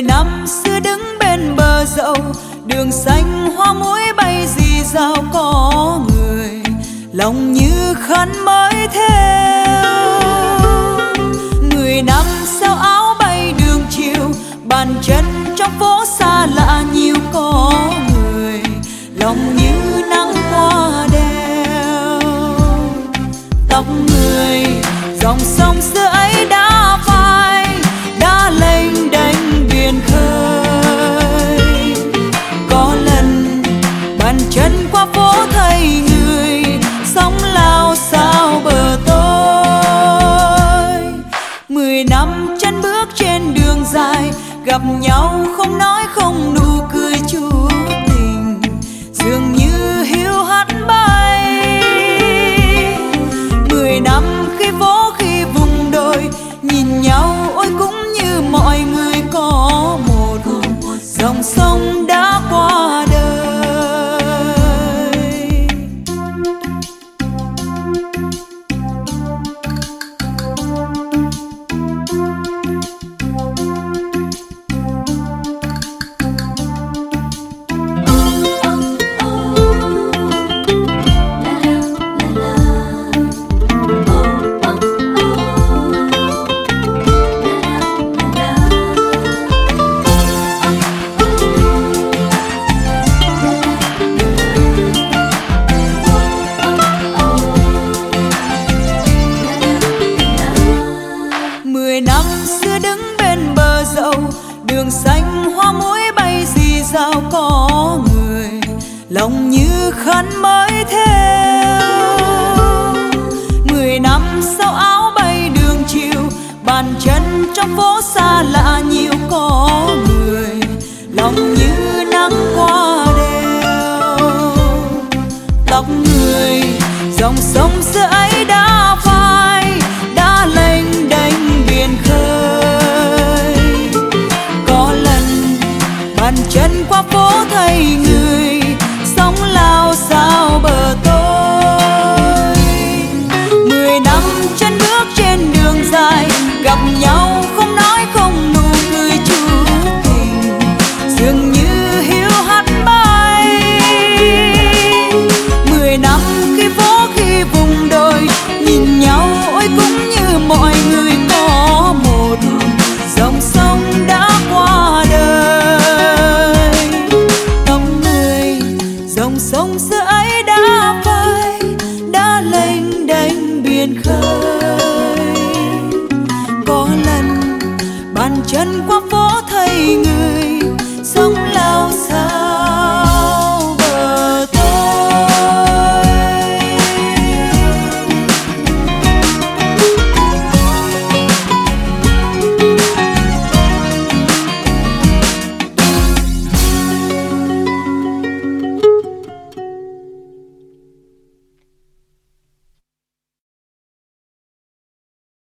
người năm xưa đứng bên bờ dậu, đường xanh hoa muỗi bay gì sao có người. Lòng như khăn mới theo. Người năm sao áo bay đường chiều, bàn chân trong phố xa lạ nhiều có người. Lòng như bàn chân qua phố thấy người, sóng lao sao bờ tôi? Mười năm chân bước trên đường dài, gặp nhau không nói không nụ cười. Hoa muối bay gì sao có người lòng như khăn mới theo mười năm sau áo bay đường chiều, bàn chân trong phố xa lạ nhiều có người lòng như nắng qua đều. tóc người dòng sông bàn chân qua phố thầy người biển khơi. Có lần bàn chân qua phố thầy người